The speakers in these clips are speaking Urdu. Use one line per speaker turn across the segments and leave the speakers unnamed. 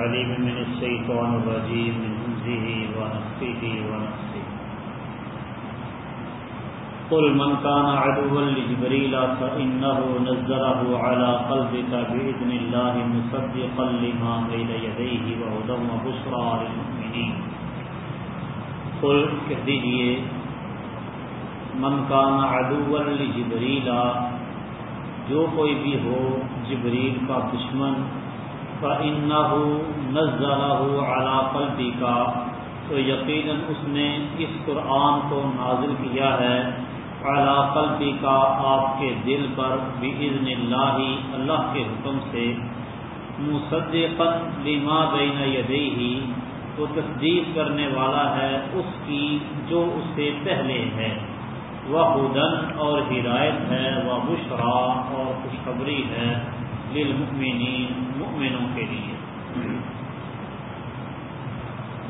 عليم من الشيطان الرجيم، من همزه ونفسه ونفسه قل من كان عدوا لجبريل فإنه نزله على قلبك بإذن الله مصدقا لما بين يديه وهدى وبشرى للمؤمنين. قل کہہ دیجیے، من کان عدوا لجبریل جو کوئی بھی ہو جبریل کا دشمن فَإِنَّهُ نَزَّلَهُ عَلَى قَلْبِكَ۔ تو یقیناً اس نے اس قرآن کو نازل کیا ہے۔ عَلَى قَلْبِكَ آپ کے دل پر بِإِذْنِ اللَّهِ، اللہ کے حکم سے۔ مُصَدِّقًا لِمَا بَيْنَ يَدَيْهِ۔ وہ تصدیق کرنے والا ہے اس کی جو اس سے پہلے ہے۔ وہ ہدن اور ہدایت ہے وہ بشرا اور خوشخبری ہے۔ للمؤمنین، مؤمنوں کے لیے۔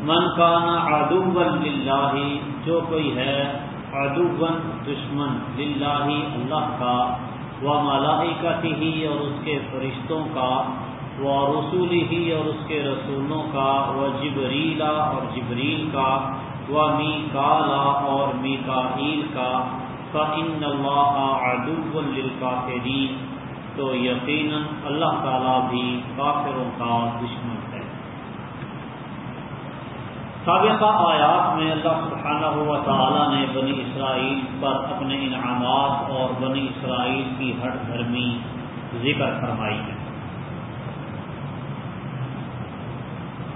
من کانا ادوبن للہ، جو کوئی ہے ادوبن دشمن للہ، اللہ کا، و ملائکتی ہی اور اس کے فرشتوں کا، و رسول ہی اور اس کے رسولوں کا، و جبریلا اور جبریل کا، و می کالا اور میکائیل کا۔ فَإِنَّ اللَّهَ عَدُوٌ لِلْكَافِرِينَ۔ تو یقیناً اللہ تعالیٰ بھی کافروں کا دشمن ہے۔ سابقہ آیات میں اللہ سبحانہ ہوا تعالیٰ نے بنی اسرائیل پر اپنے انعامات اور بنی اسرائیل کی ہٹ دھرمی ذکر فرمائی۔ ہے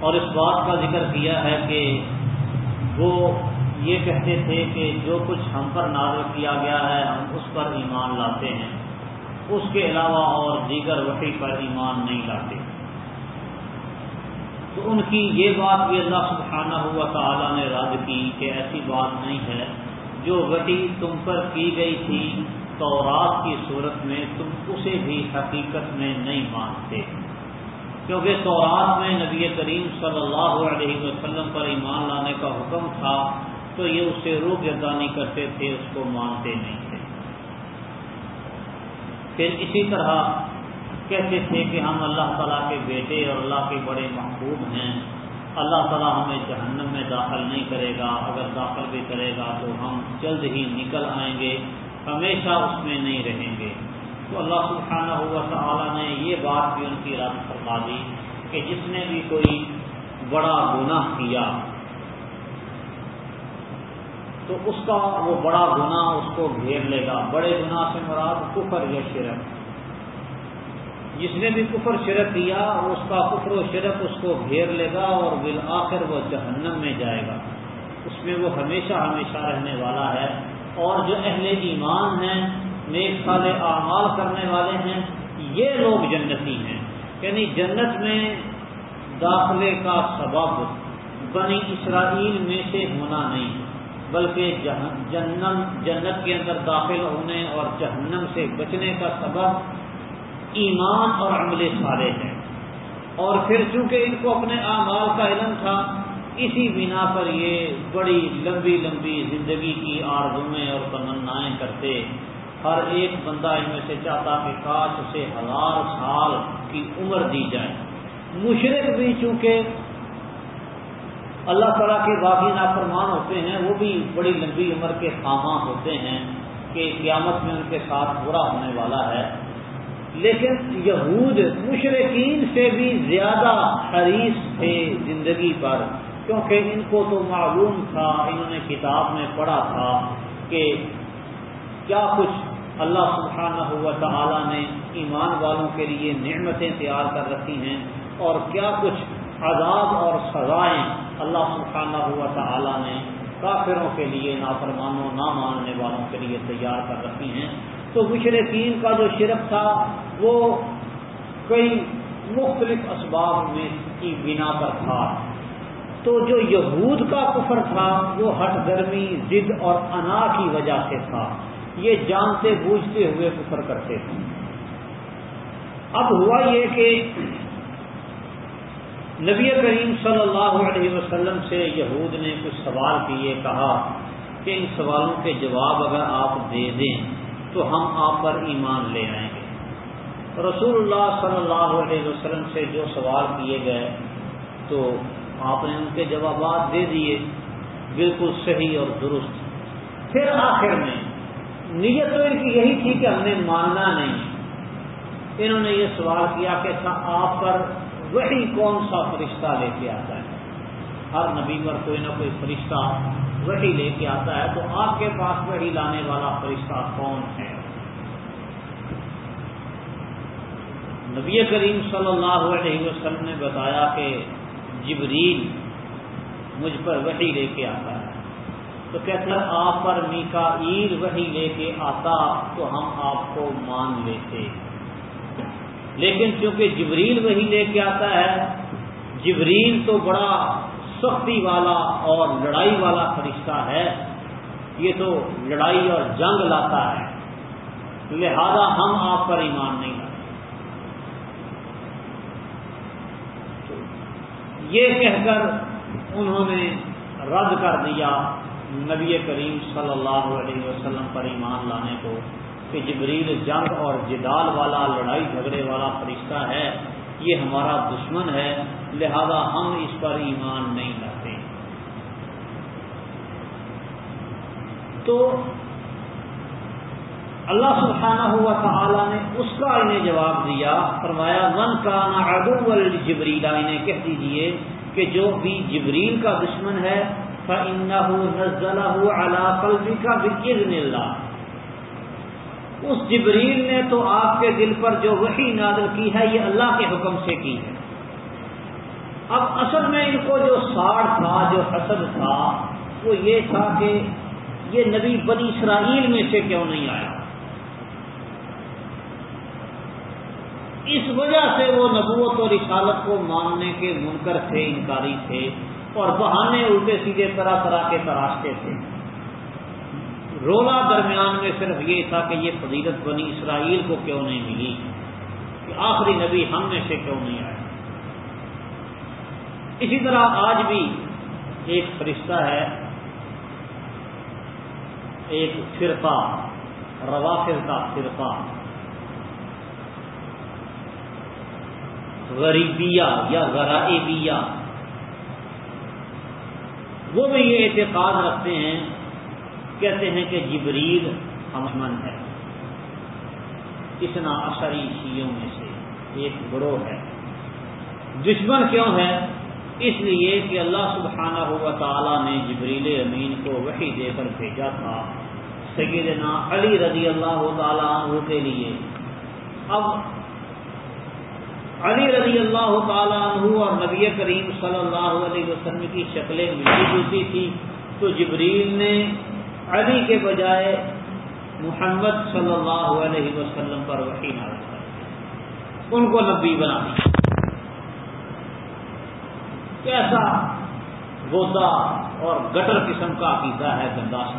اور اس بات کا ذکر کیا ہے کہ وہ یہ کہتے تھے کہ جو کچھ ہم پر نازل کیا گیا ہے، ہم اس پر ایمان لاتے ہیں۔ اس کے علاوہ اور دیگر وحی پر ایمان نہیں لاتے۔ تو ان کی یہ بات بھی اللہ سبحانہ ہوا تعالیٰ نے رد کی کہ ایسی بات نہیں ہے۔ جو وحی تم پر کی گئی تھی تورات کی صورت میں تم اسے بھی حقیقت میں نہیں مانتے۔ کیونکہ تورات میں نبی کریم صلی اللہ علیہ وسلم پر ایمان لانے کا حکم تھا، تو یہ اسے روح گردانی کرتے تھے، اس کو مانتے نہیں۔ پھر اسی طرح کہتے تھے کہ ہم اللہ تعالیٰ کے بیٹے اور اللہ کے بڑے محبوب ہیں۔ اللہ تعالیٰ ہمیں جہنم میں داخل نہیں کرے گا، اگر داخل بھی کرے گا تو ہم جلد ہی نکل آئیں گے، ہمیشہ اس میں نہیں رہیں گے۔ تو اللہ سبحانہ ہوا تعالیٰ نے یہ بات بھی ان کی رد فرما دی کہ جس نے بھی کوئی بڑا گناہ کیا تو اس کا وہ بڑا گناہ اس کو گھیر لے گا۔ بڑے گناہ سے مراد کفر یا شرک۔ جس نے بھی کفر شرک کیا، اس کا کفر و شرک اس کو گھیر لے گا اور بالآخر وہ جہنم میں جائے گا۔ اس میں وہ ہمیشہ ہمیشہ رہنے والا ہے۔ اور جو اہل ایمان ہیں، نیک سال اعمال کرنے والے ہیں، یہ لوگ جنتی ہیں۔ یعنی جنت میں داخلے کا سبب بنی اسرائیل میں سے ہونا نہیں۔ بلکہ جہنم جنت کے اندر داخل ہونے اور جہنم سے بچنے کا سبب ایمان اور عمل سارے ہیں اور پھر چونکہ ان کو اپنے اعمال کا علم تھا، اسی بنا پر یہ بڑی لمبی لمبی زندگی کی آرزویں اور تمنائیں کرتے، ہر ایک بندہ ان میں سے چاہتا کہ کاش اسے ہزار سال کی عمر دی جائے۔ مشرق بھی چونکہ اللہ تعالیٰ کے باقی نافرمان ہوتے ہیں، وہ بھی بڑی لمبی عمر کے خاماں ہوتے ہیں کہ قیامت میں ان کے ساتھ برا ہونے والا ہے۔ لیکن یہود مشرقین سے بھی زیادہ حریص تھے زندگی پر، کیونکہ ان کو تو معلوم تھا، انہوں نے کتاب میں پڑھا تھا کہ کیا کچھ اللہ سبحانہ ہوا تعالیٰ نے ایمان والوں کے لیے نعمتیں تیار کر رکھی ہیں اور کیا کچھ عذاب اور سزائیں اللہ سبحانہ ہوا تعالیٰ نے کافروں کے لیے، نافرمانوں، نہ ماننے والوں کے لیے تیار کر رکھی ہیں۔ تو مشرقین کا جو شرک تھا، وہ کئی مختلف اسباب میں کی بنا پر تھا۔ تو جو یہود کا کفر تھا، وہ ہٹ گرمی، ضد اور انا کی وجہ سے تھا۔ یہ جانتے، بوجھتے ہوئے کفر کرتے تھے۔ اب ہوا یہ کہ نبی کریم صلی اللہ علیہ وسلم سے یہود نے کچھ سوال کیے، کہا کہ ان سوالوں کے جواب اگر آپ دے دیں تو ہم آپ پر ایمان لے آئیں گے۔ رسول اللہ صلی اللہ علیہ وسلم سے جو سوال کیے گئے تو آپ نے ان کے جوابات دے دیے، بالکل صحیح اور درست۔ پھر آخر میں نیت تو ان کی یہی تھی کہ ہم نے ماننا نہیں۔ انہوں نے یہ سوال کیا کہ آپ پر وہی کون سا فرشتہ لے کے آتا ہے؟ ہر نبی پر کوئی نہ کوئی فرشتہ وہی لے کے آتا ہے۔ تو آپ کے پاس وہی لانے والا فرشتہ کون ہے؟ نبی کریم صلی اللہ علیہ وسلم نے بتایا کہ جبریل مجھ پر وہی لے کے آتا ہے۔ تو کہتے ہیں، آپ پر میکا عید وہی لے کے آتا تو ہم آپ کو مان لیتے۔ لیکن چونکہ جبریل وہی لے کے آتا ہے، جبریل تو بڑا سختی والا اور لڑائی والا فرشتہ ہے۔ یہ تو لڑائی اور جنگ لاتا ہے۔ لہذا ہم آپ پر ایمان نہیں لاتے یہ کہہ کر انہوں نے رد کر دیا نبی کریم صلی اللہ علیہ وسلم پر ایمان لانے کو۔ کہ جبریل جنگ اور جدال والا، لڑائی جھگڑے والا فرشتہ ہے، یہ ہمارا دشمن ہے، لہذا ہم اس پر ایمان نہیں لاتے۔ تو اللہ سبحانہ ہوا تعالی نے اس کا انہیں جواب دیا، فرمایا، من کا نا جبریلا انہیں کہہ دیجیے کہ جو بھی جبریل کا دشمن ہے نزلہ اللہ قلبی کا بکر اللہ۔ اس جبریل نے تو آپ کے دل پر جو وہی نازل کی ہے، یہ اللہ کے حکم سے کی ہے۔ اب اصل میں ان کو جو ساڑ تھا، جو حسد تھا، وہ یہ تھا کہ یہ نبی بنی اسرائیل میں سے کیوں نہیں آیا؟ اس وجہ سے وہ نبوت اور رسالت کو ماننے کے منکر تھے، انکاری تھے، اور بہانے الٹے سیدھے طرح طرح کے تراشتے تھے۔ رولا درمیان میں صرف یہ تھا کہ یہ فضیلت بنی اسرائیل کو کیوں نہیں ملی؟ کہ آخری نبی ہم میں سے کیوں نہیں آیا اسی طرح آج بھی ایک فرشتہ ہے، ایک فرقہ روافر کا فرقہ غریبیا یا غرائبیا وہ بھی یہ اعتقاد رکھتے ہیں کہتے ہیں کہ جبریل ہمن ہے۔ اتنا اثری شیوں میں سے ایک گروہ ہے۔ دشمن کیوں ہے؟ اس لیے کہ اللہ سبحانہ ہوا تعالیٰ نے جبریل امین کو وہی دے کر بھیجا تھا سیدنا علی رضی اللہ تعالیٰ عنہ کے لیے۔ اب علی رضی اللہ تعالیٰ عنہ اور نبی کریم صلی اللہ علیہ وسلم کی شکلیں ملتی جلتی تھی تو جبریل نے علی کے بجائے محمد صلی اللہ علیہ وسلم پر وحی نازل کر ان کو نبی بنا دیا۔ کیسا گودا اور گٹر قسم کا عقیدہ ہے گندا سا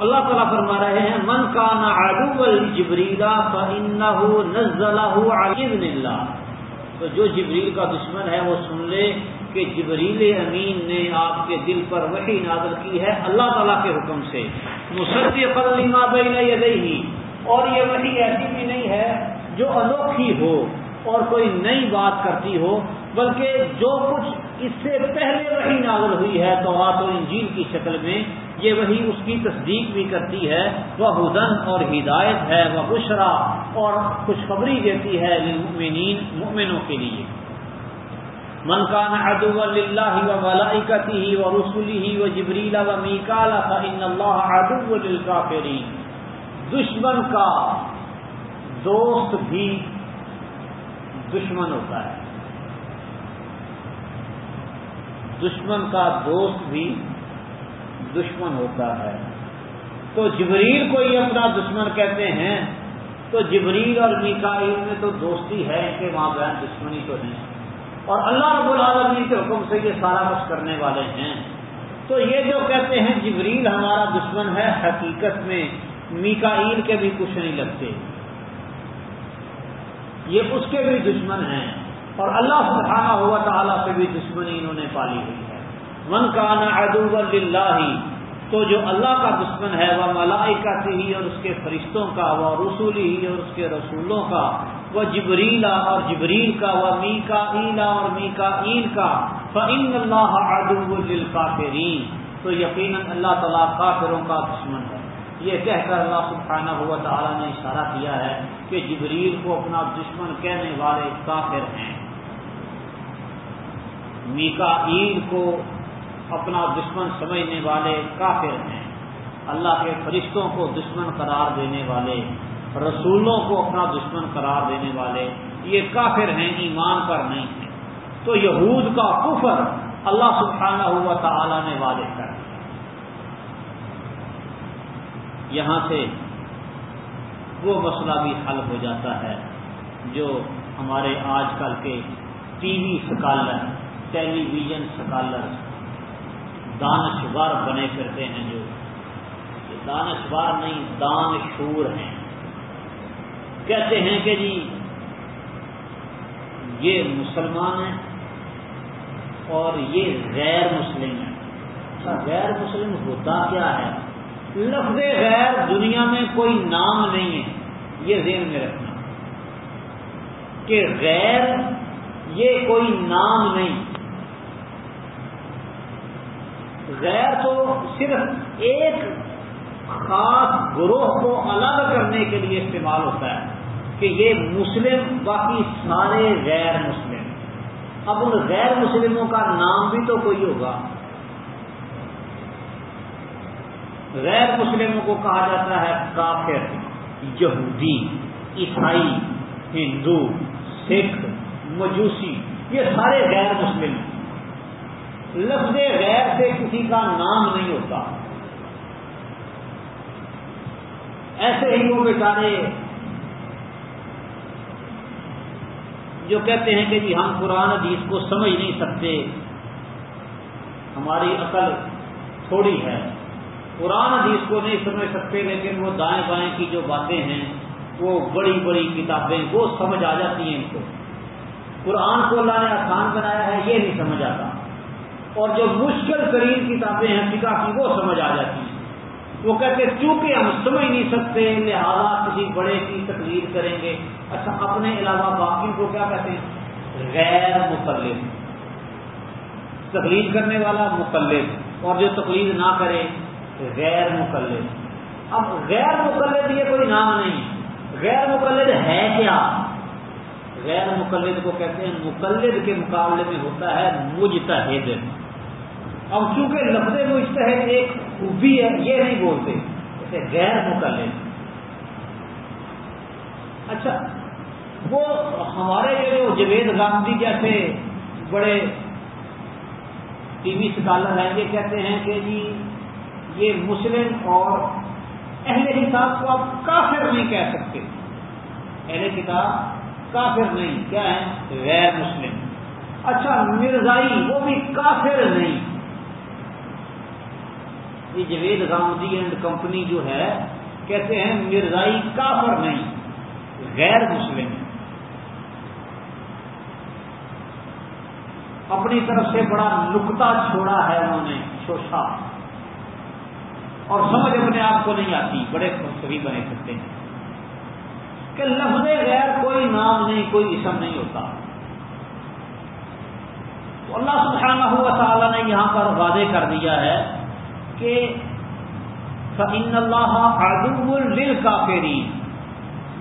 اللہ تعالیٰ فرما رہے ہیں، من کا نا آڈو جبریلا نزلہ اللہ۔ تو جو جبریل کا دشمن ہے، وہ سن لے۔ کہ جبریل امین نے آپ کے دل پر وہی نازل کی ہے اللہ تعالیٰ کے حکم سے۔ مسرت قدیمہ بین ہی اور یہ وہی ایسی بھی نہیں ہے جو انوکھی ہو اور کوئی نئی بات کرتی ہو، بلکہ جو کچھ اس سے پہلے وہی نازل ہوئی ہے تو آت و انجیل کی شکل میں، یہ وہی اس کی تصدیق بھی کرتی ہے۔ وہ ہدن اور ہدایت ہے، وہ بشرا اور خوشخبری دیتی ہے مؤمنوں کے لیے۔ من کان ادو اللہ و ملائکتی ہی و رسولی ہی و جبریلا و فإن اللہ ادو للکافرین۔ دشمن کا دوست بھی دشمن ہوتا ہے۔ دشمن کا دوست بھی دشمن ہوتا ہے۔ تو جبریل کو یہ اپنا دشمن کہتے ہیں۔ تو جبریل اور میکائیل میں تو دوستی ہے کہ وہاں بہن دشمنی تو نہیں اور اللہ رب العالمین کے حکم سے یہ سارا کچھ کرنے والے ہیں۔ تو یہ جو کہتے ہیں جبریل ہمارا دشمن ہے، حقیقت میں میکائیل کے بھی کچھ نہیں لگتے۔ یہ اس کے بھی دشمن ہیں۔ اور اللہ سبحانہ ہوا تعالیٰ سے بھی دشمنی انہوں نے پالی ہوئی ہے۔ من کا نا تو جو اللہ کا دشمن ہے، وہ ملائی کا ہی اور اس کے فرشتوں کا، وہ رسولی ہی اور اس کے رسولوں کا۔ وہ جبریلا اور جبریل کا، وہ میکا ایلا اور میکا ایل کا فعین اللہ کافرین تو یقیناً اللہ تعالیٰ کافروں کا دشمن ہے۔ یہ کہہ کر اللہ سبحانہ ہوا تعالیٰ نے اشارہ کیا ہے کہ جبریل کو اپنا دشمن کہنے والے کافر ہیں۔ میکا عید کو اپنا دشمن سمجھنے والے کافر ہیں۔ اللہ کے فرشتوں کو دشمن قرار دینے والے رسولوں کو اپنا دشمن قرار دینے والے، یہ کافر ہیں، ایمان پر نہیں ہیں۔ تو یہود کا کفر اللہ سبحانہ ہوا تعالیٰ نے واضح کر دیا۔ یہاں سے وہ مسئلہ بھی حل ہو جاتا ہے جو ہمارے آج کل کے T V scholar, television scholar دانشور بنے پھرتے ہیں جو۔ دانشور نہیں دان شور ہیں۔ کہتے ہیں کہ جی یہ مسلمان ہیں اور یہ غیر مسلم ہے اچھا غیر مسلم ہوتا کیا ہے؟ لفظ غیر دنیا میں کوئی نام نہیں ہے، یہ ذہن میں رکھنا کہ غیر یہ کوئی نام نہیں۔ غیر تو صرف ایک خاص گروہ کو الگ کرنے کے لیے استعمال ہوتا ہے۔ کہ یہ مسلم باقی سارے غیر مسلم اب ان غیر مسلموں کا نام بھی تو کوئی ہوگا۔ غیر مسلموں کو کہا جاتا ہے کافر، یہودی، عیسائی، ہندو، سکھ، مجوسی، یہ سارے غیر مسلم۔ ہیں لفظ غیر سے کسی کا نام نہیں ہوتا۔ ایسے ہی وہ بیچارے جو کہتے ہیں کہ جی ہم قرآن حدیث کو سمجھ نہیں سکتے۔ ہماری عقل تھوڑی ہے۔ قرآن حدیث کو نہیں سمجھ سکتے، لیکن وہ دائیں بائیں کی جو باتیں ہیں، وہ بڑی بڑی کتابیں، وہ سمجھ آ جاتی ہیں ان کو۔ قرآن کو اللہ نے آسان بنایا ہے، یہ نہیں سمجھ آتا۔ اور جو مشکل ترین کتابیں ہیں فکا کی، وہ سمجھ آ جاتی ہیں۔ وہ کہتے چونکہ ہم سمجھ نہیں سکتے، لہذا کسی بڑے کی تقریر کریں گے. اچھا اپنے علاوہ باقی کو کیا کہتے ہیں؟ غیر مقلد۔ تقلید کرنے والا مقلد، اور جو تقلید نہ کرے، غیر مقلد۔ اب غیر مقلد یہ کوئی نام نہیں غیر مقلد ہے کیا؟ غیر مقلد کو کہتے ہیں، مقلد کے مقابلے میں ہوتا ہے مجتہد۔ اب چونکہ لفظ مجتہد ایک خوبی ہے یہ نہیں بولتے جیسے غیر مقلد اچھا وہ ہمارے جو جوید گاندھی جیسے بڑے ٹی وی سکالر ہیں، یہ کہتے ہیں کہ جی یہ مسلم اور اہل کتاب کو آپ کافر نہیں کہہ سکتے۔ اہل کتاب کافر نہیں، کیا ہے غیر مسلم۔ اچھا مرزائی وہ بھی کافر نہیں۔ یہ جوید گاندھی اینڈ کمپنی جو ہے، کہتے ہیں، مرزائی کافر نہیں، غیر مسلم۔ اپنی طرف سے بڑا نکتا چھوڑا ہے انہوں نے، شوشا۔ اور سمجھ اپنے آپ کو نہیں آتی، بڑے سبھی بنے سکتے ہیں۔ کہ لفظ غیر کوئی نام نہیں، کوئی اسم نہیں ہوتا۔ تو اللہ سبحانہ ہوا تعالیٰ نے یہاں پر واضح کر دیا ہے کہ فعین اللہ ادب الل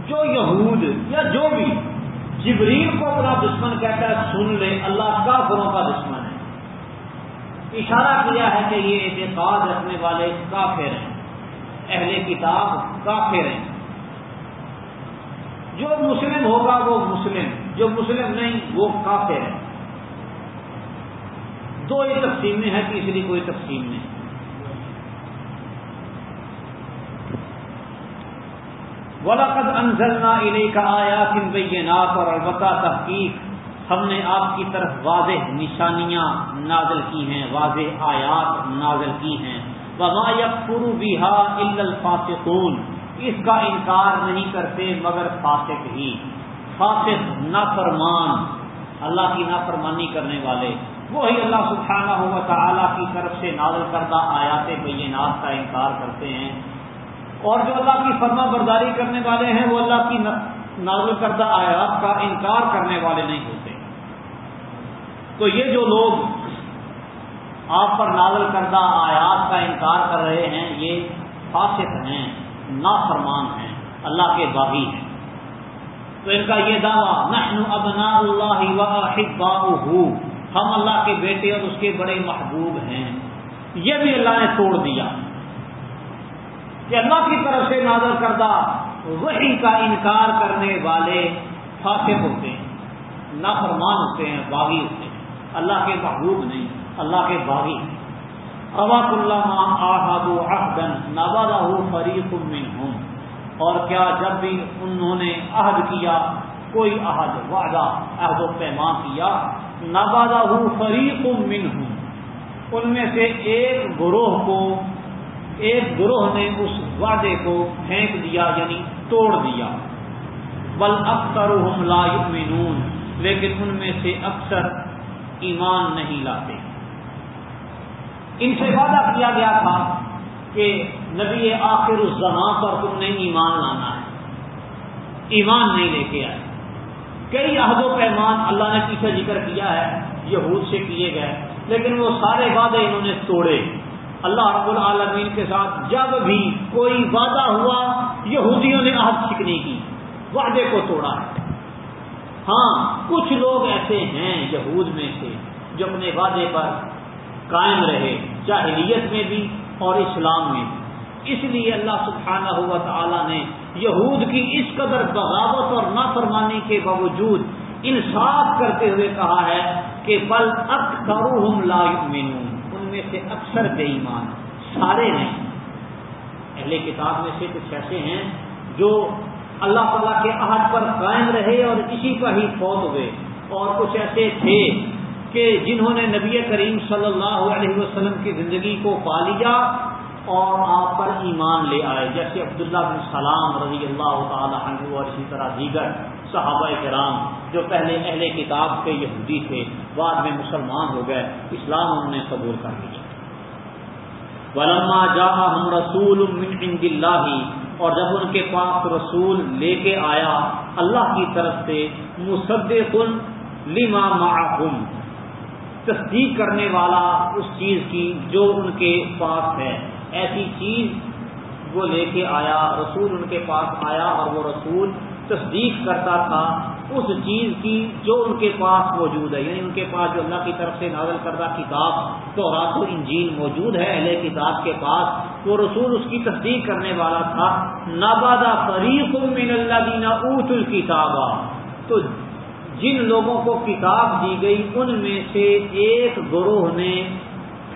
جو یہود یا جو بھی جبریل کو اپنا دشمن کہتا ہے، سن لے اللہ کافروں کا دشمن ہے۔ اشارہ کیا ہے کہ یہ اعتقاد رکھنے والے کافر ہیں۔ اہل کتاب کافر ہیں۔ جو مسلم ہوگا وہ مسلم، جو مسلم نہیں وہ کافر ہے۔ دو ہی تقسیمیں ہیں تیسری کوئی تقسیم نہیں۔ ولاقد انزلنا علیہ کا آیا کن بینات اور البتہ تحقیق ہم نے آپ کی طرف واضح نشانیاں نازل کی ہیں، واضح آیات نازل کی ہیں۔ وما یکفر بہا الا الفاسقون۔ اس کا انکار نہیں کرتے مگر فاسق ہی۔ فاسق نافرمان، اللہ کی نافرمانی کرنے والے۔ وہی اللہ سبحانہ ہوا تعالیٰ کی طرف سے نازل کردہ آیات بینات کا انکار کرتے ہیں۔ اور جو اللہ کی فرما برداری کرنے والے ہیں، وہ اللہ کی نازل کردہ آیات کا انکار کرنے والے نہیں ہوتے۔ تو یہ جو لوگ آپ پر نازل کردہ آیات کا انکار کر رہے ہیں، یہ فاسق ہیں، نافرمان ہیں، اللہ کے باغی ہیں۔ تو ان کا یہ دعویٰ نحن ابنا اللہ و ہم اللہ کے بیٹے اور اس کے بڑے محبوب ہیں۔ یہ بھی اللہ نے توڑ دیا۔ کہ اللہ کی طرف سے نازل کردہ وہی کا انکار کرنے والے فاسق ہوتے ہیں، نافرمان ہوتے ہیں، باغی ہوتے ہیں۔ اللہ کے محبوب نہیں، اللہ کے باغی۔ اباک اللہ آحد احدن نوازہ فریق منہم۔ اور کیا جب بھی انہوں نے عہد کیا، کوئی عہد، وعدہ، عہد و پیمان کیا نوازہ فریق منہم۔ ان میں سے ایک گروہ کو ایک گروہ نے اس وعدے کو پھینک دیا یعنی توڑ دیا۔ بل اکثر لا یؤمنون، لیکن ان میں سے اکثر ایمان نہیں لاتے۔ ان سے وعدہ کیا گیا تھا کہ نبی آخر اس زمان پر تم نے ایمان لانا ہے۔ ایمان نہیں لے کے آئے۔ کئی عہد و پیمان اللہ نے پیچھے ذکر کیا ہے، یہود سے کیے گئے، لیکن وہ سارے وعدے انہوں نے توڑے۔ اللہ رب العالمین کے ساتھ جب بھی کوئی وعدہ ہوا، یہودیوں نے عہد سیکھنے کی؟ وعدے کو توڑا۔ ہے ہاں کچھ لوگ ایسے ہیں یہود میں سے جو اپنے وعدے پر قائم رہے، جاہلیت میں بھی اور اسلام میں بھی۔ اس لیے اللہ سبحانہ ہوا تعالیٰ نے یہود کی اس قدر بغاوت اور نافرمانی کے باوجود انصاف کرتے ہوئے کہا ہے کہ بل اک لا یؤمنون۔ میں سے اکثر بے ایمان سارے نہیں اہل کتاب میں سے کچھ ایسے ہیں جو اللہ تعالیٰ کے عہد پر قائم رہے اور اسی پر ہی فوت ہوئے۔ اور کچھ ایسے تھے کہ جنہوں نے نبی کریم صلی اللہ علیہ وسلم کی زندگی کو پا لیا اور آپ پر ایمان لے آئے۔ جیسے عبداللہ بن سلام رضی اللہ تعالیٰ عنہ اور اسی طرح دیگر۔ صحابہ کرام جو پہلے اہل کتاب کے یہودی تھے، بعد میں مسلمان ہو گئے، اسلام انہوں نے قبول کر لیا۔ ولما جا ہم رسول عند اللہ اور جب ان کے پاس رسول لے کے آیا، اللہ کی طرف سے مصدق لما معهم، تصدیق کرنے والا اس چیز کی جو ان کے پاس ہے۔ ایسی چیز وہ لے کے آیا، رسول ان کے پاس آیا اور وہ رسول تصدیق کرتا تھا اس چیز کی جو ان کے پاس موجود ہے۔ یعنی ان کے پاس جو اللہ کی طرف سے نازل کردہ کتاب تو رات و انجیل موجود ہے، اہل کتاب کے پاس، وہ رسول اس کی تصدیق کرنے والا تھا۔ نابادا فریق من اللہ دینا اوت الکتاب تو جن لوگوں کو کتاب دی گئی، ان میں سے ایک گروہ نے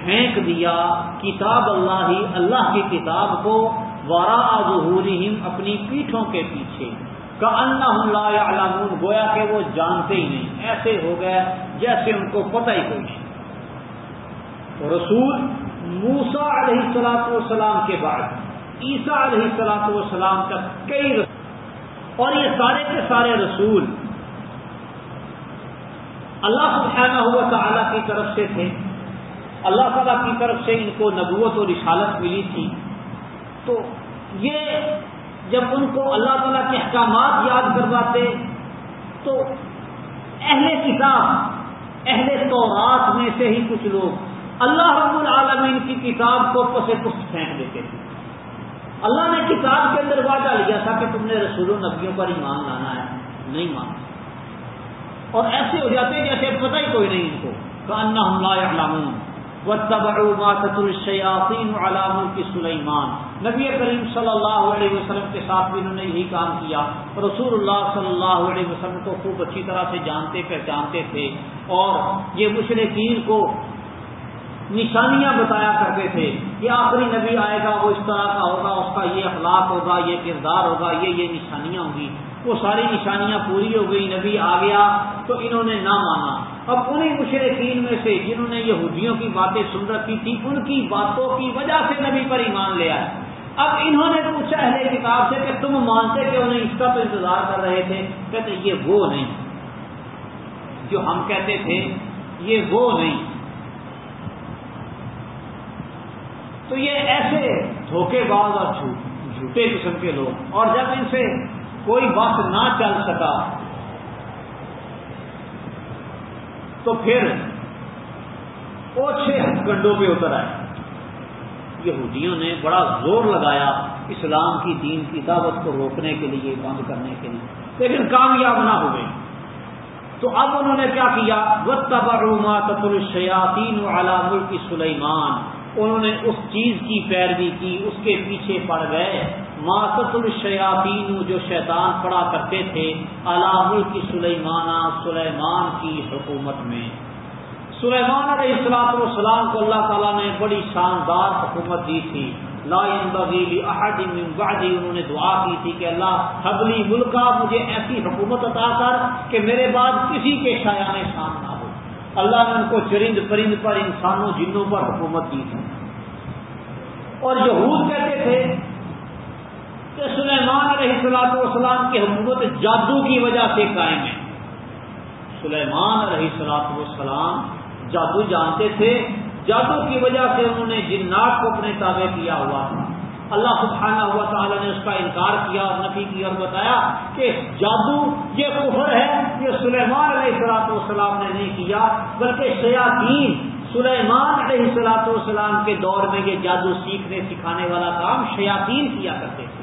پھینک دیا۔ کتاب اللہ ہی، اللہ کی کتاب کو۔ وارا ظہورہم اپنی پیٹھوں کے پیچھے۔ کا اللہ علامون گویا کہ وہ جانتے ہی نہیں۔ ایسے ہو گئے جیسے ان کو پتہ ہی کوئی نہیں۔ رسول موسا علیہ السلاط والسلام کے بعد، عیسیٰ علیہ السلاط والسلام تک کئی رسول، اور یہ سارے کے سارے رسول اللہ سبحانہ ہوا تعالیٰ کی طرف سے تھے۔ اللہ تعالیٰ کی طرف سے ان کو نبوت اور رسالت ملی تھی۔ تو یہ جب ان کو اللہ تعالیٰ کے احکامات یاد کرواتے، تو اہل کتاب، اہل تورات میں سے ہی کچھ لوگ اللہ رب العالمین کی کتاب کو پس پھینک دیتے تھے۔ اللہ نے کتاب کے اندر وعدہ لیا تھا کہ تم نے رسول و نبیوں پر ایمان لانا ہے۔ نہیں مانا۔ اور ایسے ہو جاتے جیسے پتہ ہی کوئی نہیں ان کو۔ کہ اللہ حملہ الشیاطین علام کی سلیمان نبی کریم صلی اللہ علیہ وسلم کے ساتھ بھی انہوں نے یہی کام کیا۔ رسول اللہ صلی اللہ علیہ وسلم کو خوب اچھی طرح سے جانتے، پہچانتے تھے اور یہ مشرقین کو نشانیاں بتایا کرتے تھے کہ آخری نبی آئے گا، وہ اس طرح کا ہوگا، اس کا یہ اخلاق ہوگا، یہ کردار ہوگا، یہ یہ نشانیاں ہوں گی۔ وہ ساری نشانیاں پوری ہو گئی نبی آ گیا تو انہوں نے نہ مانا۔ اب انہیں مشرقین میں سے جنہوں نے یہودیوں کی باتیں سن رکھی تھی ان کی باتوں کی وجہ سے نبی پر ایمان لیا ہے اب انہوں نے پوچھا اہل کتاب سے کہ تم مانتے کہ انہیں اس کا تو انتظار کر رہے تھے۔ کہتے یہ وہ نہیں۔ جو ہم کہتے تھے، یہ وہ نہیں۔ تو یہ ایسے دھوکے باز اور جھوٹے قسم کے لوگ۔ اور جب ان سے کوئی بس نہ چل سکا تو پھر وہ چھ کنڈوں پہ اتر آئے۔ یہودیوں نے بڑا زور لگایا اسلام کی دین کی دعوت کو روکنے کے لیے، بند کرنے کے لیے۔ لیکن کامیاب نہ ہوئے۔ تو اب انہوں نے کیا کیا؟ وطبا تب الشیاطین علام کی سلیمان انہوں نے اس چیز کی پیروی کی، اس کے پیچھے پڑ گئے۔ ماتت الشیاطین جو شیطان پڑا کرتے تھے علام کی سلیمانہ، سلیمان کی حکومت میں۔ سلیمان علیہ السلاط والسلام کو اللہ تعالیٰ نے بڑی شاندار حکومت دی تھی۔ لا احد من بعدی انہوں نے دعا کی تھی کہ اللہ حبلی ملکہ، مجھے ایسی حکومت عطا کر کہ میرے بعد کسی کے شایان شان نہ ہو۔ اللہ نے ان کو چرند پرند پر انسانوں، جنوں پر حکومت دی تھی۔ اور یہود کہتے تھے کہ سلیمان علیہ السلاط والسلام کی حکومت جادو کی وجہ سے قائم ہے۔ سلیمان علیہ السلاط والسلام جادو جانتے تھے۔ جادو کی وجہ سے انہوں نے جنات کو اپنے تابع کیا ہوا تھا۔ اللہ سبحانہ ہوا تعالیٰ نے اس کا انکار کیا اور نفی کیا اور بتایا کہ جادو یہ کفر ہے، یہ سلیمان علیہ السلاط والسلام نے نہیں کیا، بلکہ شیاطین سلیمان علیہ السلاط والسلام کے دور میں یہ جادو سیکھنے، سکھانے والا کام شیاطین کیا کرتے تھے۔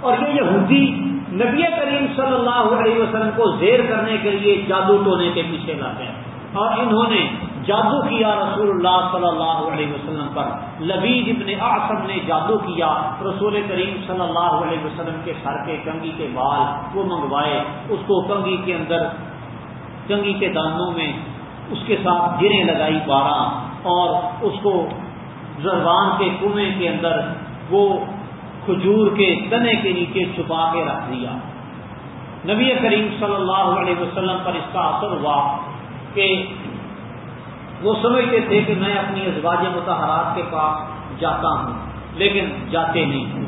اور یہ یہودی نبی کریم صلی اللہ علیہ وسلم کو زیر کرنے کے لیے جادو ٹونے کے پیچھے لاتے ہیں اور انہوں نے جادو کیا رسول اللہ صلی اللہ علیہ وسلم پر۔ لبید ابن اعصم نے جادو کیا رسول کریم صلی اللہ علیہ وسلم کے سر کے کنگی کے بال وہ منگوائے۔ اس کو کنگی کے اندر کنگی کے دانوں میں اس کے ساتھ گریں لگائی بارہ اور اس کو زربان کے کنویں کے اندر وہ کھجور کے تنے کے نیچے چھپا کے رکھ دیا۔ نبی کریم صلی اللہ علیہ وسلم پر اس کا اثر ہوا کہ وہ سمجھتے تھے کہ میں اپنی ازواج متحرات کے پاس جاتا ہوں، لیکن جاتے نہیں۔ ہوں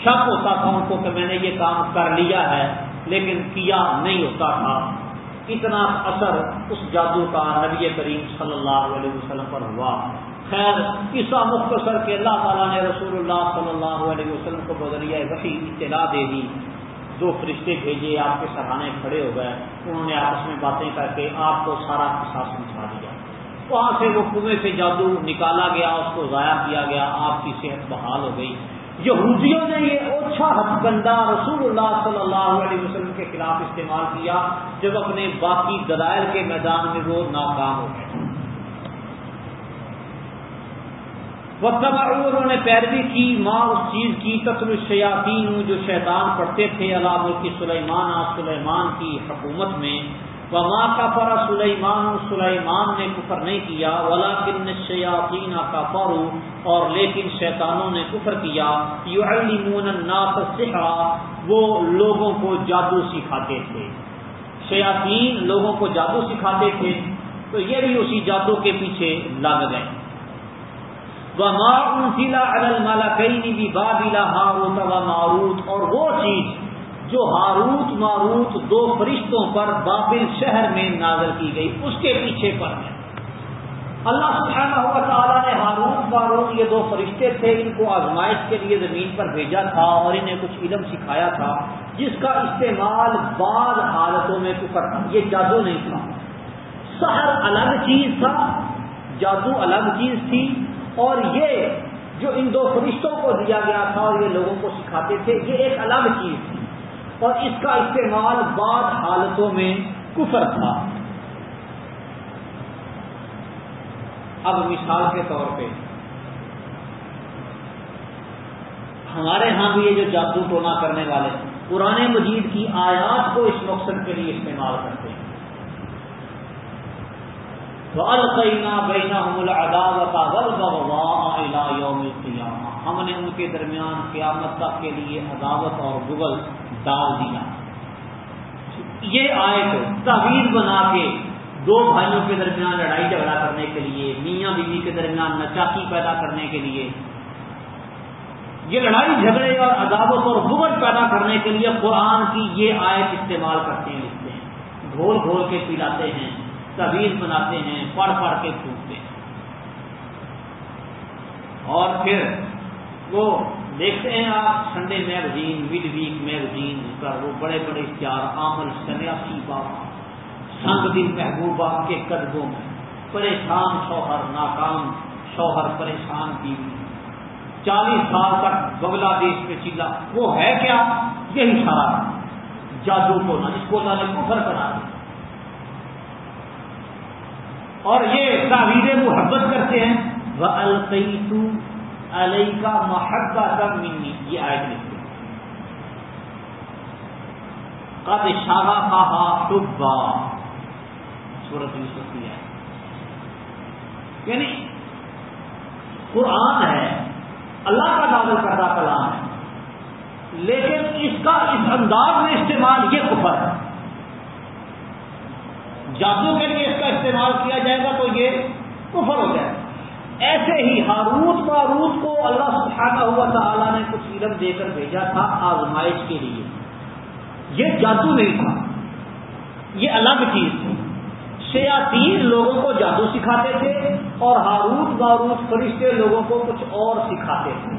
شک ہوتا تھا ان کو کہ میں نے یہ کام کر لیا ہے، لیکن کیا نہیں ہوتا تھا۔ اتنا اثر اس جادو کا نبی کریم صلی اللہ علیہ وسلم پر ہوا۔ خیر عیسا مختصر کے اللہ تعالیٰ نے رسول اللہ صلی اللہ علیہ وسلم کو بدلیہ وسیع اطلاع دے دی۔ دو فرشتے بھیجے، آپ کے سراہانے کھڑے ہو گئے۔ انہوں نے آپس میں باتیں کر کے آپ کو سارا قصہ سمجھا دیا۔ وہاں سے وہ کنویں سے جادو نکالا گیا، اس کو ضائع کیا گیا۔ آپ کی صحت بحال ہو گئی۔ یہودیوں نے یہ اوچھا ہتھ گندا رسول اللہ صلی اللہ علیہ وسلم کے خلاف استعمال کیا، جب اپنے باقی دلائل کے میدان میں وہ ناکام ہو گئے۔ وقت انہوں نے پیروی کی، ماں اس چیز کی تسل الشیاطین جو شیطان پڑھتے تھے علام کی سلیمان سلیمان کی حکومت میں۔ وہ ماں کا فرا سلیمان سلیمان نے کفر نہیں کیا۔ ولا کن شیاطین کا فرو اور لیکن شیطانوں نے کفر کیا۔ یو الناس سحرا وہ لوگوں کو جادو سکھاتے تھے۔ شیاطین لوگوں کو جادو سکھاتے تھے۔ تو یہ بھی اسی جادو کے پیچھے لگ گئے بھی بابلا ہاروت و ماروت اور وہ چیز جو ہاروت ماروت دو فرشتوں پر بابل شہر میں نازل کی گئی، اس کے پیچھے پر ہے۔ اللہ سبحانہ ہوا تعالیٰ نے ہاروت ماروت یہ دو فرشتے تھے، ان کو آزمائش کے لیے زمین پر بھیجا تھا اور انہیں کچھ علم سکھایا تھا، جس کا استعمال بعض حالتوں میں کفر تھا یہ جادو نہیں تھا۔ سہر الگ چیز تھا، جادو الگ چیز تھی۔ اور یہ جو ان دو فرشتوں کو دیا گیا تھا اور یہ لوگوں کو سکھاتے تھے، یہ ایک الگ چیز تھی۔ اور اس کا استعمال بعض حالتوں میں کفر تھا۔ اب مثال کے طور پہ، ہمارے ہاں بھی یہ جو جادو ٹونا کرنے والے پرانے مجید کی آیات کو اس مقصد کے لیے استعمال کرتے ہم نے ان کے درمیان قیامت تک کے لیے عداوت اور گگل ڈال دیا۔ یہ آئے تو تعویذ بنا کے دو بھائیوں کے درمیان لڑائی جھگڑا کرنے کے لیے، میاں بیوی کے درمیان نچاکی پیدا کرنے کے لیے۔ یہ لڑائی جھگڑے اور عداوت اور بغل پیدا کرنے کے لیے قرآن کی یہ آیت استعمال کرتے ہیں، لکھتے ہیں۔ گھول گھول کے پلاتے ہیں۔ طویل بناتے ہیں، پڑھ پڑھ کے پھوٹتے ہیں۔ اور پھر وہ دیکھتے ہیں آپ Sunday magazine mid week magazine پر وہ بڑے بڑے اشتہار عامل سنیاسی بابا سنگ دن محبوبہ کے قدموں میں، پریشان شوہر، ناکام شوہر پریشان بیوی۔ چالیس سال تک بنگلہ دیش میں چلا۔ وہ ہے کیا؟ یہی سارا جادو کو نہ اس کو اللہ کفر کرا دیا۔ اور یہ تعویر محبت کرتے ہیں۔ وہ القیتو علیہ کا محبت کا منی یہ آئے لکھتے ہیں قد شاہ کہا ٹبا سورت یوسف کی ہے یعنی قرآن ہے، اللہ کا نازل کردہ کلام ہے، لیکن اس کا اس انداز میں استعمال یہ کفر ہے۔ جادو کے لیے اس کا استعمال کیا جائے گا تو یہ کفر ہو جائے گا۔ ایسے ہی ہاروت ماروت کو اللہ سبحانہ ہوا تعالیٰ نے کچھ علم دے کر بھیجا تھا آزمائش کے لیے۔ یہ جادو نہیں تھا۔ یہ الگ چیز تھی۔ شیاتین لوگوں کو جادو سکھاتے تھے اور ہاروت باروت فرشتے لوگوں کو کچھ اور سکھاتے تھے۔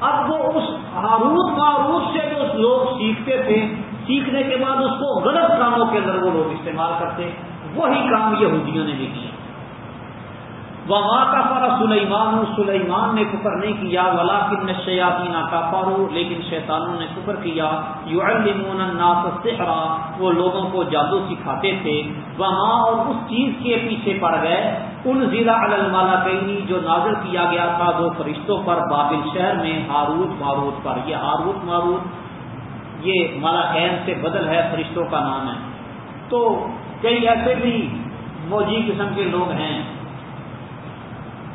اب وہ اس ہاروت باروت سے جو لوگ سیکھتے تھے سیکھنے کے بعد اس کو غلط کاموں کے اندر وہ لوگ استعمال کرتے، وہی کام یہودیوں نے بھی کیا وہاں کا پارا سلیمان سلیمان نے کفر نہیں کیا ولا کن نشیاتی نا کا پارو لیکن شیطانوں نے کفر کیا۔ یو الناس وہ لوگوں کو جادو سکھاتے تھے۔ وہاں اور اس چیز کے پیچھے پڑ گئے۔ ان ضلع المالا کئی جو نازر کیا گیا تھا دو فرشتوں پر، بابل شہر میں، ہاروت ماروت پر۔ یہ ہاروت ماروت یہ مالا کین سے بدل ہے، فرشتوں کا نام ہے۔ تو کئی ایسے بھی موجی قسم کے لوگ ہیں،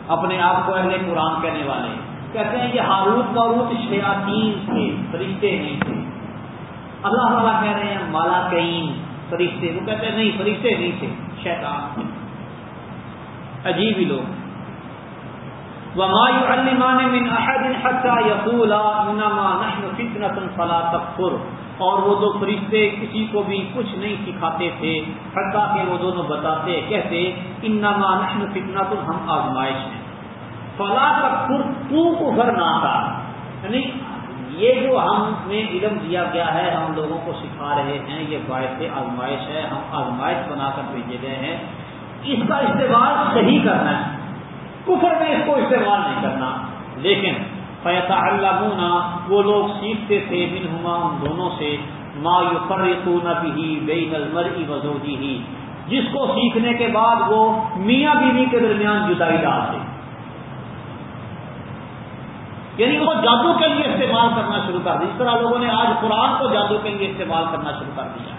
اپنے آپ کو اہل قرآن کہنے والے۔ کہتے ہیں کہ ہاروت ماروت شیاتین تھے فرشتے نہیں تھے اللہ تعالیٰ کہہ رہے ہیں، مالا کئین فرشتے۔ وہ کہتے ہیں، نہیں، فرشتے نہیں تھے، شیطان۔ عجیب ہی لوگ۔ من احد حتى يقولا انما نحن فتنه فلا تكفر۔ اور وہ دو فرشتے کسی کو بھی کچھ نہیں سکھاتے تھے، حتیٰ کہ وہ دونوں بتاتے، کہتے انما نحن فتنه ہم آزمائش ہیں۔ فلا تکفر، تو کفر نہ تھا یعنی یہ جو ہم میں علم دیا گیا ہے، ہم لوگوں کو سکھا رہے ہیں، یہ باعث آزمائش ہے، ہم آزمائش بنا کر بھیجے گئے ہیں۔ اس کا استعمال صحیح کرنا ہے۔ کفر میں اس کو استعمال نہیں کرنا۔ لیکن فیصا اللہ وہ لوگ سیکھتے تھے ہما ان دونوں سے، ما یو فرقون بھی بین المرئی وزوجی ہی جس کو سیکھنے کے بعد وہ میاں بیوی کے درمیان جدائی ڈالتے۔ یعنی وہ جادو کے لیے استعمال کرنا شروع کر دیا اس طرح لوگوں نے آج قرآن کو جادو کے لیے استعمال کرنا شروع کر دیا۔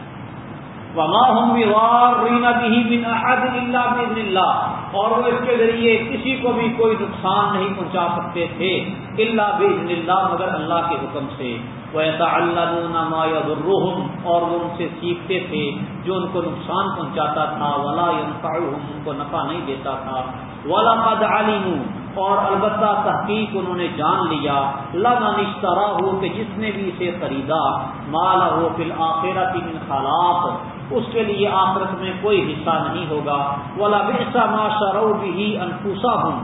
وما بھی بن احد اللہ بن اللہ اور وہ اس کے ذریعے کسی کو بھی کوئی نقصان نہیں پہنچا سکتے تھے اللہ بن اللہ مگر اللہ کے حکم سے وہ ایسا اللہ ما اور وہ ان سے سیکھتے تھے جو ان کو نقصان پہنچاتا تھا ولا ان کو نفع نہیں دیتا تھا۔ ولا قد علیم اور البتہ تحقیق انہوں نے جان لیا۔ لگا نشترا ہو کہ جس نے بھی اسے خریدا۔ مالا ہو فل آخرت من خالات اس کے لیے آخرت میں کوئی حصہ نہیں ہوگا۔ ولا بحثہ ما بھی انفوسا ہوں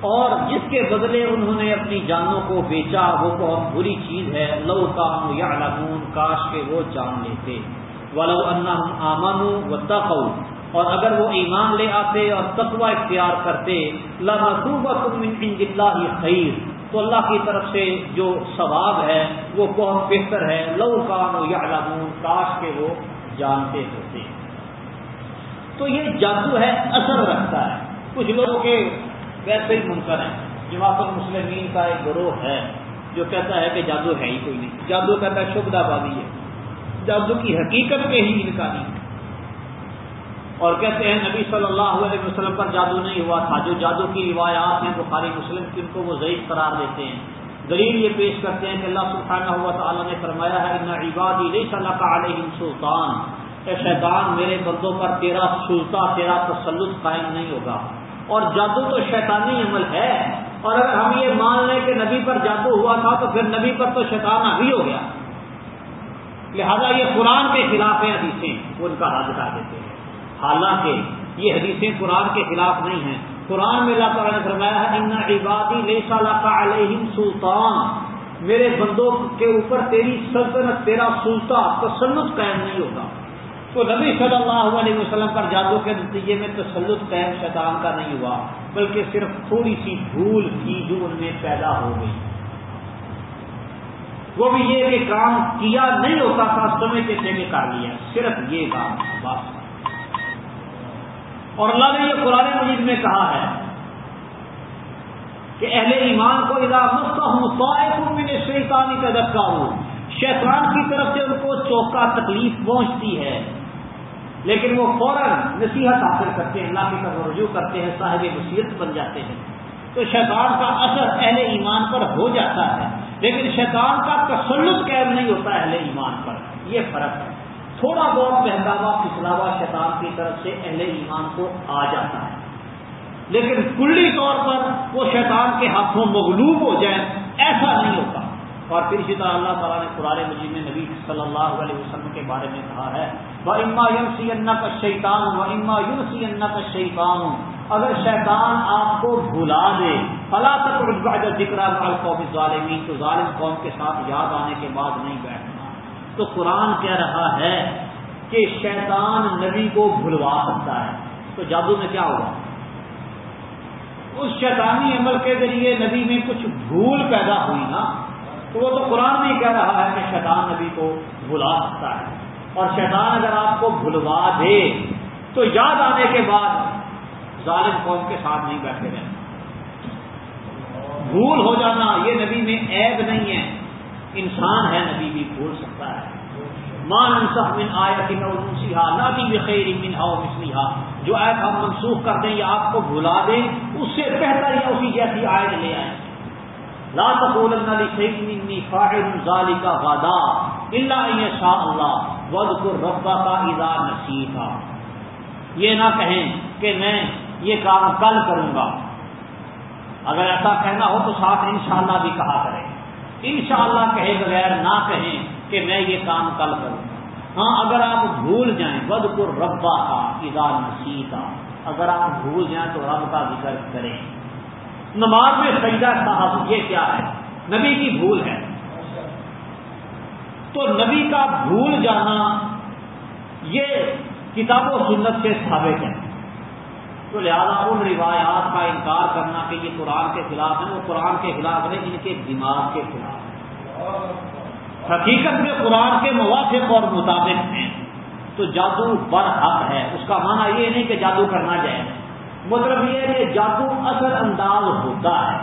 اور جس کے بدلے انہوں نے اپنی جانوں کو بیچا، وہ بہت بری چیز ہے۔ لو کام یا لگون کاش کے وہ جان لیتے۔ ولو انا آمن و تقو اور اگر وہ ایمان لے آتے اور تقوی اختیار کرتے اللہ خیر تو اللہ کی طرف سے جو ثواب ہے، وہ بہت بہتر ہے۔ لو کام یا لگون کاش کے وہ جانتے ہوتے تو یہ جادو ہے، اثر رکھتا ہے۔ کچھ لوگوں کے ویسے ہی منکر ہیں۔ جماعت المسلمین کا ایک گروہ ہے جو کہتا ہے کہ جادو ہے ہی کوئی نہیں۔ جادو کہتا ہے شبدہ بازی ہے۔ جادو کی حقیقت میں ہی ان کا نہیں۔ اور کہتے ہیں، نبی صلی اللہ علیہ وسلم پر جادو نہیں ہوا تھا۔ جو جادو کی روایات ہیں، بخاری مسلم کی، ان کو وہ ضعیف قرار دیتے ہیں۔ دلیل یہ پیش کرتے ہیں کہ اللہ سبحانہ ہوا تعالیٰ نے فرمایا ہے، ان عبادی علیہ صلی کا علیہ سلطان۔ اے شیطان، میرے بندوں پر تیرا سلطہ، تیرا تسلط قائم نہیں ہوگا۔ اور جادو تو شیطانی عمل ہے۔ اور اگر ہم یہ مان لیں کہ نبی پر جادو ہوا تھا، تو پھر نبی پر تو شیطان ابھی ہو گیا۔ لہذا یہ قرآن کے خلاف ہیں حدیثیں، وہ ان کا حد کر دیتے ہیں۔ حالانکہ یہ حدیثیں قرآن کے خلاف نہیں ہیں۔ قرآن میں اللہ تعالیٰ نے فرمایا ہے ان عبادی لے کا علیہ سلطان۔ میرے بندوں کے اوپر تیری سلطنت، تیرا سلطان تسلط قائم نہیں ہوتا۔ تو نبی صلی اللہ علیہ وسلم پر جادو کے نتیجے میں تسلط قائم شیطان کا نہیں ہوا، بلکہ صرف تھوڑی سی بھول تھی جو ان میں پیدا ہو گئی۔ وہ بھی یہ کہ کام کیا نہیں ہوتا تھا سمے کے میں کر لیا۔ صرف یہ کام بس۔ اور اللہ نے یہ قرآن مجید میں کہا ہے کہ اہل ایمان کو ادا مسا ہوں نے شیطانی کا ہوں شیطان کی طرف سے ان کو چوکا تکلیف پہنچتی ہے۔ لیکن وہ فوراً نصیحت حاصل کرتے ہیں، اللہ کی طرف رجوع کرتے ہیں، صاحب نصیحت بن جاتے ہیں۔ تو شیطان کا اثر اہل ایمان پر ہو جاتا ہے، لیکن شیطان کا تسلط قید نہیں ہوتا اہل ایمان پر۔ یہ فرق ہے۔ تھوڑا بہت بہتاوا پچھلاوا شیطان کی طرف سے اہل ایمان کو آ جاتا ہے۔ لیکن کلی طور پر وہ شیطان کے ہاتھوں مغلوب ہو جائیں ایسا نہیں ہوتا۔ اور پھر اسی طرح اللہ تعالیٰ نے قرآن مجید میں نبی صلی اللہ علیہ وسلم کے بارے میں کہا ہے وہ اما یون سی کا شیطان و اما یون سی کا شیطان اگر شیطان آپ کو بھلا دے، فلا تک ذکر قوم ظالمین تو ظالم قوم کے ساتھ یاد آنے کے بعد نہیں بیٹھنا۔ تو قرآن کہہ رہا ہے کہ شیطان نبی کو بھلوا سکتا ہے۔ تو جادو میں کیا ہوگا؟ اس شیطانی عمل کے ذریعے نبی میں کچھ بھول پیدا ہوئی نا، تو وہ تو قرآن میں کہہ رہا ہے کہ شیطان نبی کو بھلا سکتا ہے۔ اور شیطان اگر آپ کو بھلوا دے، تو یاد آنے کے بعد ظالم قوم کے ساتھ نہیں بیٹھے رہنا۔ بھول ہو جانا، یہ نبی میں عیب نہیں ہے۔ انسان ہے نبی بھی بھول سکتا ہے۔ مان انصف من آیا کہ نہ بھی خیر من ہاؤ مسلیحا جو ایپ ہم منسوخ کر دیں یا آپ کو بھلا دیں، اس سے بہتر یا اسی جیسی آیت لے آئیں۔ لا تقولن لشيء فاعل ذلك غدا الا ان شاء الله واذكر ربك اذا نسيت یہ نہ کہیں کہ میں یہ کام کل کروں گا۔ اگر ایسا کہنا ہو تو ساتھ انشاءاللہ بھی کہا کریں۔ انشاءاللہ کہے بغیر نہ کہیں کہ میں یہ کام کل کروں ہاں اگر آپ بھول جائیں ود کو ربا کا ادا نسیتا اگر آپ بھول جائیں تو رب کا ذکر کریں۔ نماز میں سجدہ صاحب یہ کیا ہے؟ نبی کی بھول ہے۔ تو نبی کا بھول جانا یہ کتاب و سنت سے ثابت ہے۔ تو لہذا ان روایات کا انکار کرنا کہ یہ قرآن کے خلاف ہیں، وہ قرآن کے خلاف نہیں، ان کے دماغ کے خلاف حقیقت میں قرآن کے موافق اور مطابق ہیں۔ تو جادو برحق ہے۔ اس کا معنی یہ نہیں کہ جادو کرنا جائے مطلب یہ ہے کہ جادو اثر انداز ہوتا ہے۔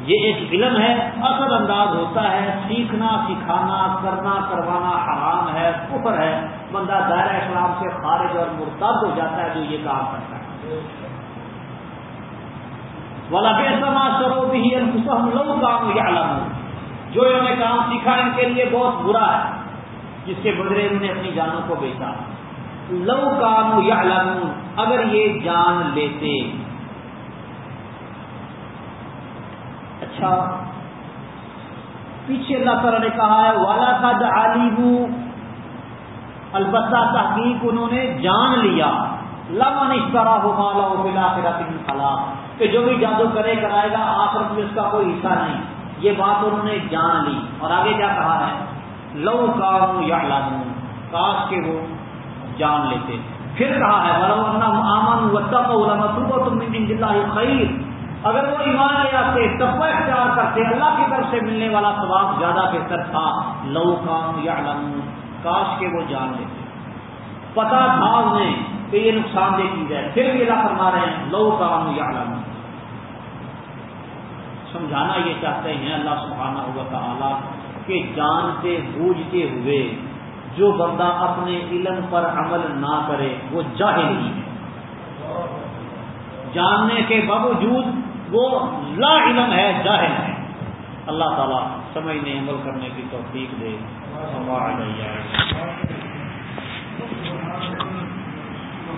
یہ ایک علم ہے، اثر انداز ہوتا ہے، سیکھنا، سکھانا، کرنا، کروانا حرام ہے، کفر ہے۔ بندہ دائرہ اسلام سے خارج اور مرتب ہو جاتا ہے جو یہ کام کرتا ہے۔ والا بے سما سرو بھی ہم لوگ کام یا علم جو انہوں نے کام سیکھا ان کے لیے بہت برا ہے، جس کے بدلے انہوں نے اپنی جانوں کو بیچا۔ لو کام یا اگر یہ جان لیتے اچھا۔ پیچھے اللہ تعالیٰ نے کہا ہے والا تھا عالم البتہ تحقیق انہوں نے جان لیا۔ لمن اس طرح ہو مالا ہو بلا خلا کہ جو بھی جادو کرے، کرائے گا آخر میں اس کا کوئی حصہ نہیں۔ یہ بات انہوں نے جان لی۔ اور آگے کیا کہا ہے؟ لو کام یا کاش کے وہ جان لیتے۔ پھر کہا ہے خیر اگر وہ ایمان لے آتے تب اختیار کرتے، اللہ کی طرف سے ملنے والا ثواب زیادہ بہتر تھا۔ لو کام یا کاش کے وہ جان لیتے۔ پتا تھا انہیں کہ یہ نقصان دہ چیز ہے۔ پھر بھی اللہ فرما رہے ہیں، لو کام یا سمجھانا یہ چاہتے ہیں اللہ سبحانہ ہوا تعالیٰ کہ جانتے، بوجھتے ہوئے جو بندہ اپنے علم پر عمل نہ کرے، وہ جاہل ہی ہے۔ جاننے کے باوجود وہ لا علم ہے، جاہل ہے۔ اللہ تعالیٰ سمجھنے، عمل کرنے کی توفیق دے۔ ہمارا